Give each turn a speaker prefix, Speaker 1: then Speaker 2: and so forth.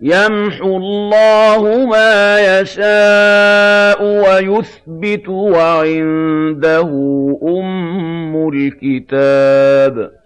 Speaker 1: يَمْحُو اللَّهُ مَا يَشَاءُ وَيُثْبِتُ ۖ وَعِندَهُ أُمُّ الْكِتَابِ.